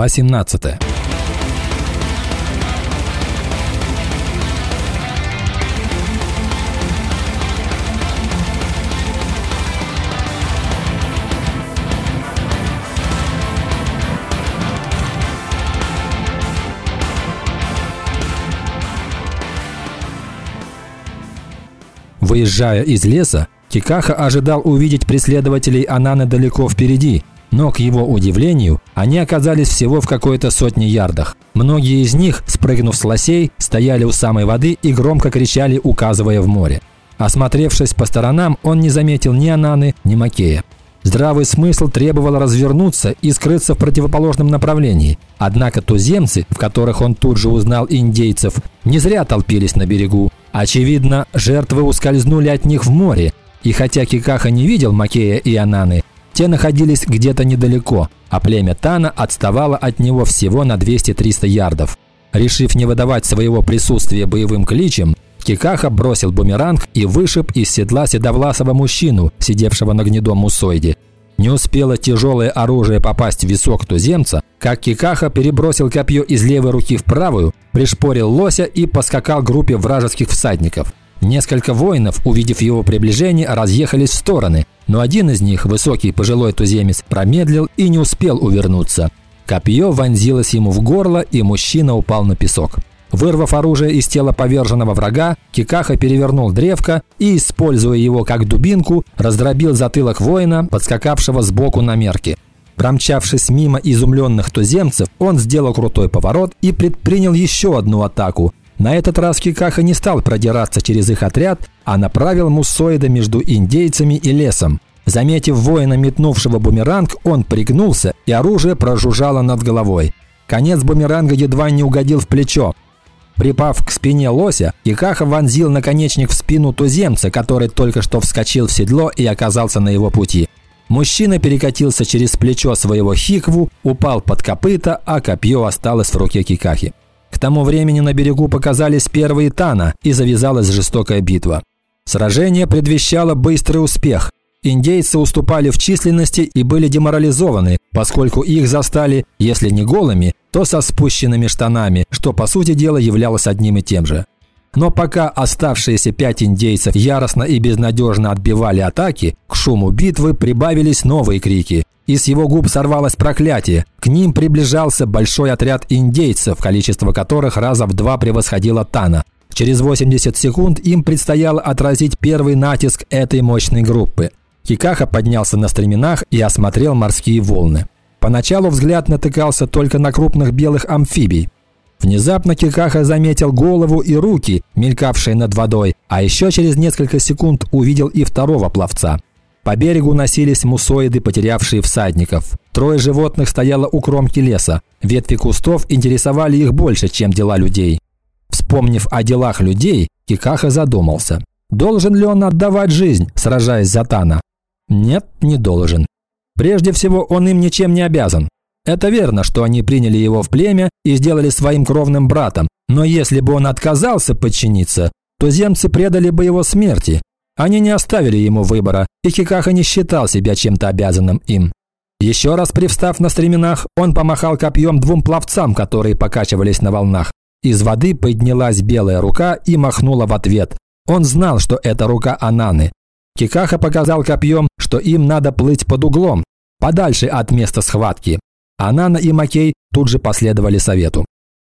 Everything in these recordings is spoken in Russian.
Глава 17. Выезжая из леса, Кикаха ожидал увидеть преследователей Ананы далеко впереди, но, к его удивлению, они оказались всего в какой-то сотне ярдах. Многие из них, спрыгнув с лосей, стояли у самой воды и громко кричали, указывая в море. Осмотревшись по сторонам, он не заметил ни Ананы, ни Макея. Здравый смысл требовал развернуться и скрыться в противоположном направлении. Однако туземцы, в которых он тут же узнал индейцев, не зря толпились на берегу. Очевидно, жертвы ускользнули от них в море. И хотя Кикаха не видел Макея и Ананы, те находились где-то недалеко, а племя Тана отставало от него всего на 200-300 ярдов. Решив не выдавать своего присутствия боевым кличем, Кикаха бросил бумеранг и вышиб из седла седовласого мужчину, сидевшего на гнедом мусоиде. Не успело тяжелое оружие попасть в висок туземца, как Кикаха перебросил копье из левой руки в правую, пришпорил лося и поскакал группе вражеских всадников. Несколько воинов, увидев его приближение, разъехались в стороны, но один из них, высокий пожилой туземец, промедлил и не успел увернуться. Копье вонзилось ему в горло, и мужчина упал на песок. Вырвав оружие из тела поверженного врага, Кикаха перевернул древко и, используя его как дубинку, раздробил затылок воина, подскакавшего сбоку на мерке. Промчавшись мимо изумленных туземцев, он сделал крутой поворот и предпринял еще одну атаку, на этот раз Кикаха не стал продираться через их отряд, а направил муссоида между индейцами и лесом. Заметив воина, метнувшего бумеранг, он пригнулся, и оружие прожужжало над головой. Конец бумеранга едва не угодил в плечо. Припав к спине лося, Кикаха вонзил наконечник в спину туземца, который только что вскочил в седло и оказался на его пути. Мужчина перекатился через плечо своего хикву, упал под копыта, а копье осталось в руке Кикахи. К тому времени на берегу показались первые Тана, и завязалась жестокая битва. Сражение предвещало быстрый успех. Индейцы уступали в численности и были деморализованы, поскольку их застали, если не голыми, то со спущенными штанами, что по сути дела являлось одним и тем же. Но пока оставшиеся пять индейцев яростно и безнадежно отбивали атаки, к шуму битвы прибавились новые крики. И с его губ сорвалось проклятие. К ним приближался большой отряд индейцев, количество которых раза в два превосходило Тана. Через 80 секунд им предстояло отразить первый натиск этой мощной группы. Кикаха поднялся на стременах и осмотрел морские волны. Поначалу взгляд натыкался только на крупных белых амфибий. Внезапно Кикаха заметил голову и руки, мелькавшие над водой, а еще через несколько секунд увидел и второго пловца. По берегу носились мусоиды, потерявшие всадников. Трое животных стояло у кромки леса. Ветви кустов интересовали их больше, чем дела людей. Вспомнив о делах людей, Кикаха задумался. Должен ли он отдавать жизнь, сражаясь за Тана? Нет, не должен. Прежде всего, он им ничем не обязан. Это верно, что они приняли его в племя и сделали своим кровным братом, но если бы он отказался подчиниться, то земцы предали бы его смерти. Они не оставили ему выбора, и Хикаха не считал себя чем-то обязанным им. Еще раз привстав на стременах, он помахал копьем двум пловцам, которые покачивались на волнах. Из воды поднялась белая рука и махнула в ответ. Он знал, что это рука Ананы. Кикаха показал копьем, что им надо плыть под углом, подальше от места схватки. Анана и Макей тут же последовали совету.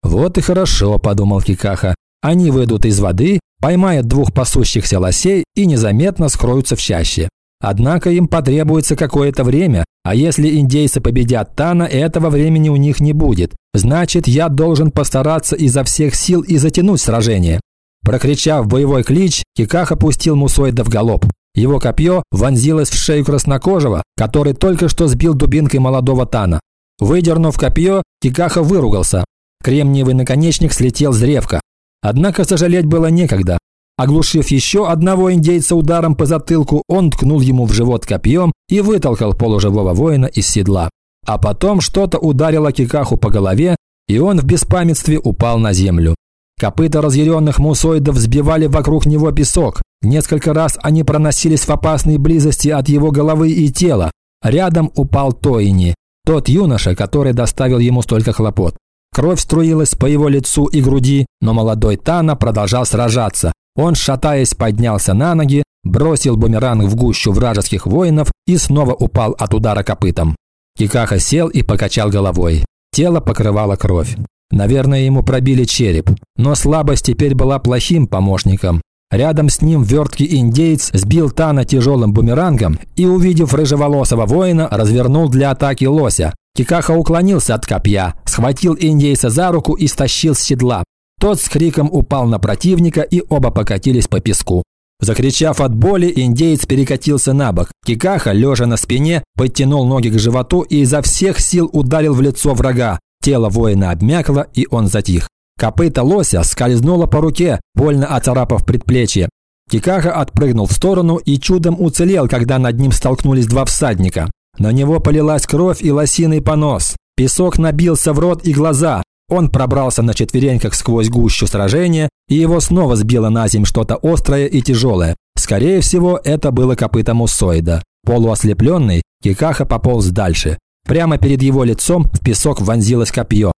«Вот и хорошо», – подумал Кикаха. «Они выйдут из воды, поймают двух пасущихся лосей и незаметно скроются в чаще. Однако им потребуется какое-то время, а если индейцы победят Тана, этого времени у них не будет. Значит, я должен постараться изо всех сил и затянуть сражение». Прокричав боевой клич, Кикаха пустил Мусоида в галоп. Его копье вонзилось в шею краснокожего, который только что сбил дубинкой молодого Тана. Выдернув копье, Кикаха выругался. Кремниевый наконечник слетел с древка. Однако сожалеть было некогда. Оглушив еще одного индейца ударом по затылку, он ткнул ему в живот копьем и вытолкал полуживого воина из седла. А потом что-то ударило Кикаху по голове, и он в беспамятстве упал на землю. Копыта разъяренных мусоидов взбивали вокруг него песок. Несколько раз они проносились в опасной близости от его головы и тела. Рядом упал Тоини. Тот юноша, который доставил ему столько хлопот. Кровь струилась по его лицу и груди, но молодой Тана продолжал сражаться. Он, шатаясь, поднялся на ноги, бросил бумеранг в гущу вражеских воинов и снова упал от удара копытом. Кикаха сел и покачал головой. Тело покрывало кровь. Наверное, ему пробили череп. Но слабость теперь была плохим помощником. Рядом с ним верткий индейец сбил Тана тяжелым бумерангом и, увидев рыжеволосого воина, развернул для атаки лося. Кикаха уклонился от копья, схватил индейца за руку и стащил с седла. Тот с криком упал на противника и оба покатились по песку. Закричав от боли, индеец перекатился на бок. Кикаха, лежа на спине, подтянул ноги к животу и изо всех сил ударил в лицо врага. Тело воина обмякло, и он затих. Копыта лося скользнуло по руке, больно оцарапав предплечье. Кикаха отпрыгнул в сторону и чудом уцелел, когда над ним столкнулись два всадника. На него полилась кровь и лосиный понос. Песок набился в рот и глаза. Он пробрался на четвереньках сквозь гущу сражения, и его снова сбило на земь что-то острое и тяжелое. Скорее всего, это было копыто муссоида. Полуослепленный, Кикаха пополз дальше. Прямо перед его лицом в песок вонзилось копье.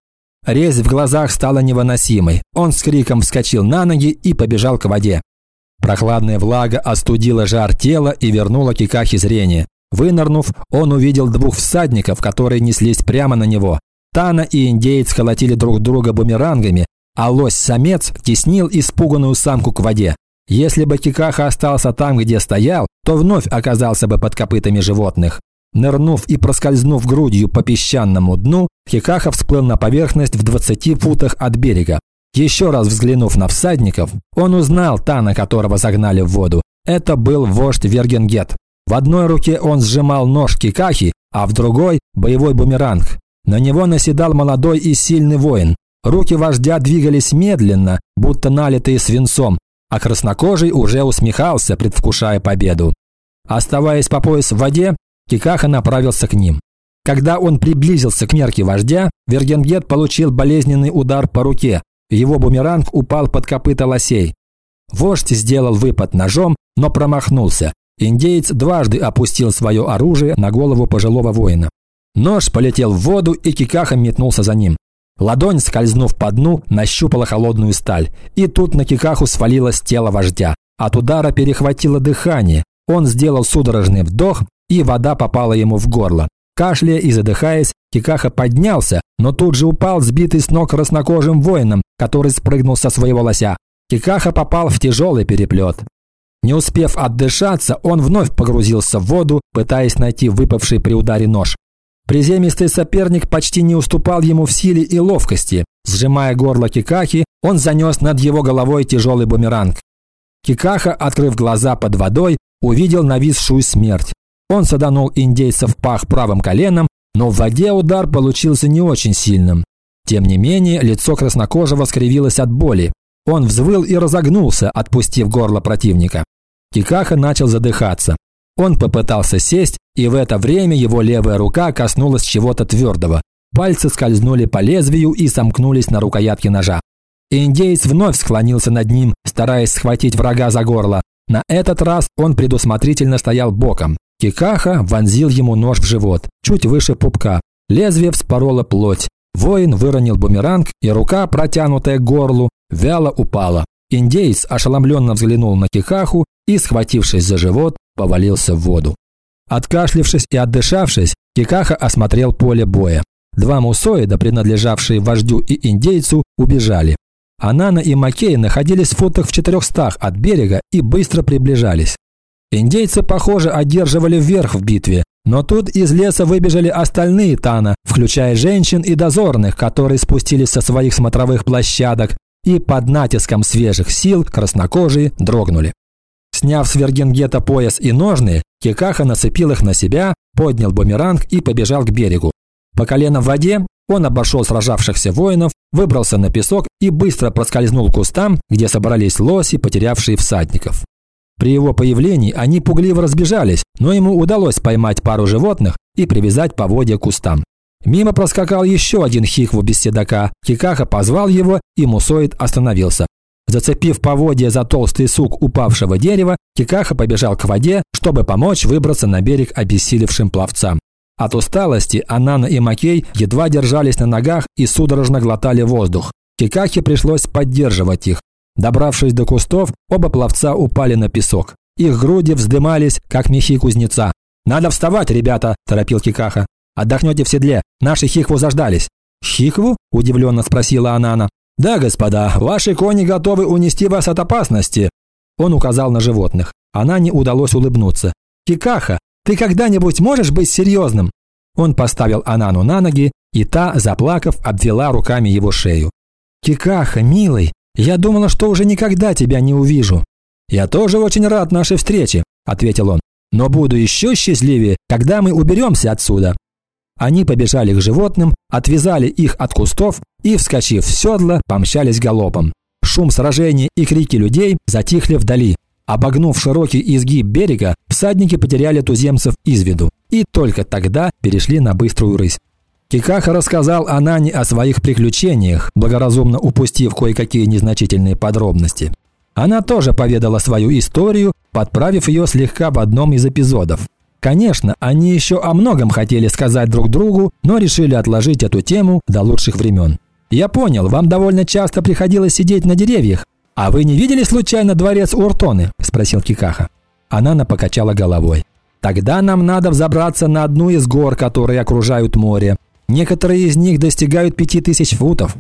Резь в глазах стала невыносимой. Он с криком вскочил на ноги и побежал к воде. Прохладная влага остудила жар тела и вернула Кикахе зрение. Вынырнув, он увидел двух всадников, которые неслись прямо на него. Тана и индеец колотили друг друга бумерангами, а лось-самец теснил испуганную самку к воде. Если бы Кикаха остался там, где стоял, то вновь оказался бы под копытами животных. Нырнув и проскользнув грудью по песчаному дну, Кикаха всплыл на поверхность в 20 футах от берега. Еще раз взглянув на всадников, он узнал Тана, которого загнали в воду. Это был вождь Вергенгет. В одной руке он сжимал нож Кикахи, а в другой – боевой бумеранг. На него наседал молодой и сильный воин. Руки вождя двигались медленно, будто налитые свинцом, а краснокожий уже усмехался, предвкушая победу. Оставаясь по пояс в воде, Кикаха направился к ним. Когда он приблизился к мерке вождя, Вергенгет получил болезненный удар по руке. Его бумеранг упал под копыта лосей. Вождь сделал выпад ножом, но промахнулся. Индеец дважды опустил свое оружие на голову пожилого воина. Нож полетел в воду, и Кикаха метнулся за ним. Ладонь, скользнув по дну, нащупала холодную сталь. И тут на Кикаху свалилось тело вождя. От удара перехватило дыхание. Он сделал судорожный вдох, и вода попала ему в горло. Кашляя и задыхаясь, Кикаха поднялся, но тут же упал, сбитый с ног краснокожим воином, который спрыгнул со своего лося. Кикаха попал в тяжелый переплет. Не успев отдышаться, он вновь погрузился в воду, пытаясь найти выпавший при ударе нож. Приземистый соперник почти не уступал ему в силе и ловкости. Сжимая горло Кикахи, он занес над его головой тяжелый бумеранг. Кикаха, открыв глаза под водой, увидел нависшую смерть. Он саданул индейца в пах правым коленом, но в воде удар получился не очень сильным. Тем не менее, лицо краснокожего скривилось от боли. Он взвыл и разогнулся, отпустив горло противника. Кикаха начал задыхаться. Он попытался сесть, и в это время его левая рука коснулась чего-то твердого. Пальцы скользнули по лезвию и сомкнулись на рукоятке ножа. Индеец вновь склонился над ним, стараясь схватить врага за горло. На этот раз он предусмотрительно стоял боком. Кикаха вонзил ему нож в живот, чуть выше пупка. Лезвие вспороло плоть. Воин выронил бумеранг, и рука, протянутая к горлу, вяло упала. Индеец ошеломленно взглянул на Кикаху и, схватившись за живот, повалился в воду. Откашлившись и отдышавшись, Кикаха осмотрел поле боя. Два мусоида, принадлежавшие вождю и индейцу, убежали. Анана и Макей находились в футах в четырехстах от берега и быстро приближались. Индейцы, похоже, одерживали вверх в битве, но тут из леса выбежали остальные Тана, включая женщин и дозорных, которые спустились со своих смотровых площадок и под натиском свежих сил краснокожие дрогнули. Сняв с Вергенгета пояс и ножны, Кикаха нацепил их на себя, поднял бумеранг и побежал к берегу. По колено в воде он обошел сражавшихся воинов, выбрался на песок и быстро проскользнул к кустам, где собрались лоси, потерявшие всадников. При его появлении они пугливо разбежались, но ему удалось поймать пару животных и привязать поводья к кустам. Мимо проскакал еще один хихву без седока. Кикаха позвал его, и Мусоид остановился. Зацепив поводья за толстый сук упавшего дерева, Кикаха побежал к воде, чтобы помочь выбраться на берег обессилевшим пловцам. От усталости Анана и Макей едва держались на ногах и судорожно глотали воздух. Кикахе пришлось поддерживать их. Добравшись до кустов, оба пловца упали на песок. Их груди вздымались, как мехи кузнеца. «Надо вставать, ребята!» – торопил Кикаха. «Отдохнете в седле. Наши хикву заждались». «Хикву?» – удивленно спросила Анана. «Да, господа, ваши кони готовы унести вас от опасности». Он указал на животных. Она не удалось улыбнуться. «Кикаха, ты когда-нибудь можешь быть серьезным?» Он поставил Анану на ноги, и та, заплакав, обвела руками его шею. «Кикаха, милый, я думала, что уже никогда тебя не увижу». «Я тоже очень рад нашей встрече», – ответил он. «Но буду еще счастливее, когда мы уберемся отсюда». Они побежали к животным, отвязали их от кустов и, вскочив в седло, помчались галопом. Шум сражений и крики людей затихли вдали. Обогнув широкий изгиб берега, всадники потеряли туземцев из виду и только тогда перешли на быструю рысь. Кикаха рассказал Анане о своих приключениях, благоразумно упустив кое-какие незначительные подробности. Она тоже поведала свою историю, подправив ее слегка в одном из эпизодов. Конечно, они еще о многом хотели сказать друг другу, но решили отложить эту тему до лучших времен. «Я понял, вам довольно часто приходилось сидеть на деревьях. А вы не видели случайно дворец Уртоны?» – спросил Кикаха. Анана покачала головой. «Тогда нам надо взобраться на одну из гор, которые окружают море. Некоторые из них достигают пяти тысяч футов.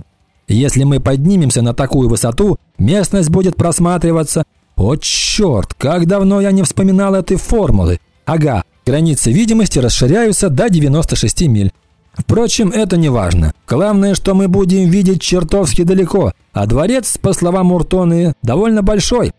Если мы поднимемся на такую высоту, местность будет просматриваться. О, черт, как давно я не вспоминал этой формулы. Ага, границы видимости расширяются до 96 миль. Впрочем, это не важно. Главное, что мы будем видеть чертовски далеко, а дворец, по словам Уртоны, довольно большой.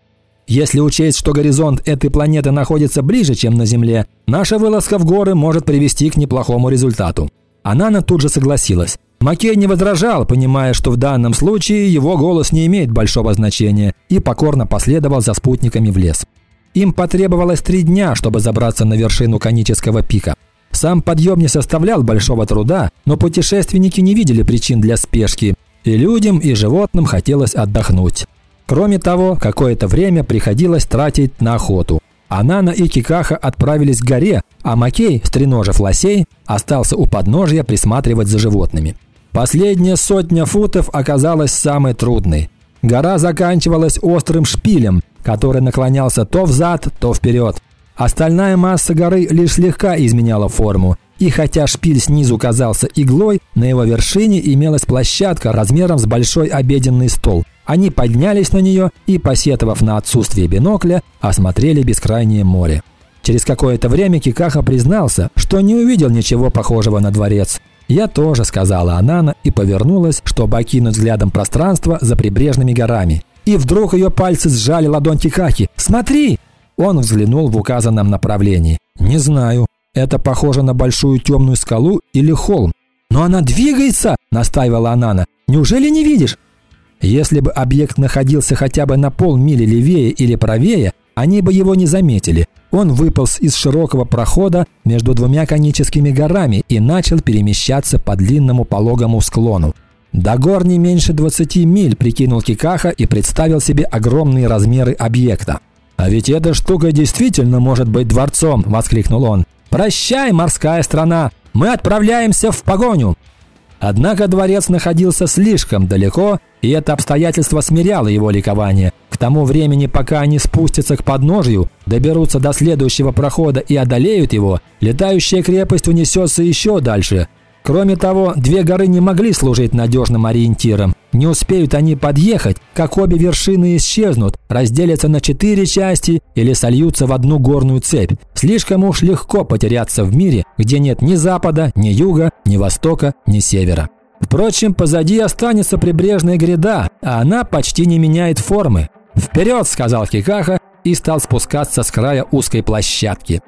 Если учесть, что горизонт этой планеты находится ближе, чем на Земле, наша вылазка в горы может привести к неплохому результату. Анана тут же согласилась. Макей не возражал, понимая, что в данном случае его голос не имеет большого значения, и покорно последовал за спутниками в лес. Им потребовалось три дня, чтобы забраться на вершину конического пика. Сам подъем не составлял большого труда, но путешественники не видели причин для спешки, и людям, и животным хотелось отдохнуть. Кроме того, какое-то время приходилось тратить на охоту. Анана и Кикаха отправились к горе, а Макей, стреножив лосей, остался у подножья присматривать за животными. Последняя сотня футов оказалась самой трудной. Гора заканчивалась острым шпилем, который наклонялся то взад, то вперед. Остальная масса горы лишь слегка изменяла форму, и хотя шпиль снизу казался иглой, на его вершине имелась площадка размером с большой обеденный стол. Они поднялись на нее и, посетовав на отсутствие бинокля, осмотрели бескрайнее море. Через какое-то время Кикаха признался, что не увидел ничего похожего на дворец. «Я тоже», — сказала Анана и повернулась, чтобы окинуть взглядом пространство за прибрежными горами. И вдруг ее пальцы сжали ладонь Кикахи. «Смотри!» Он взглянул в указанном направлении. «Не знаю. Это похоже на большую темную скалу или холм. Но она двигается!» – настаивала Анана. «Неужели не видишь?» Если бы объект находился хотя бы на полмили левее или правее, они бы его не заметили. Он выполз из широкого прохода между двумя коническими горами и начал перемещаться по длинному пологому склону. До гор не меньше 20 миль, прикинул Кикаха и представил себе огромные размеры объекта. «А ведь эта штука действительно может быть дворцом!» – воскликнул он. «Прощай, морская страна! Мы отправляемся в погоню!» Однако дворец находился слишком далеко, и это обстоятельство смиряло его ликование. К тому времени, пока они спустятся к подножию, доберутся до следующего прохода и одолеют его, летающая крепость унесется еще дальше, Кроме того, две горы не могли служить надежным ориентиром. Не успеют они подъехать, как обе вершины исчезнут, разделятся на четыре части или сольются в одну горную цепь. Слишком уж легко потеряться в мире, где нет ни запада, ни юга, ни востока, ни севера. Впрочем, позади останется прибрежная гряда, а она почти не меняет формы. «Вперед!» – сказал Кикаха и стал спускаться с края узкой площадки.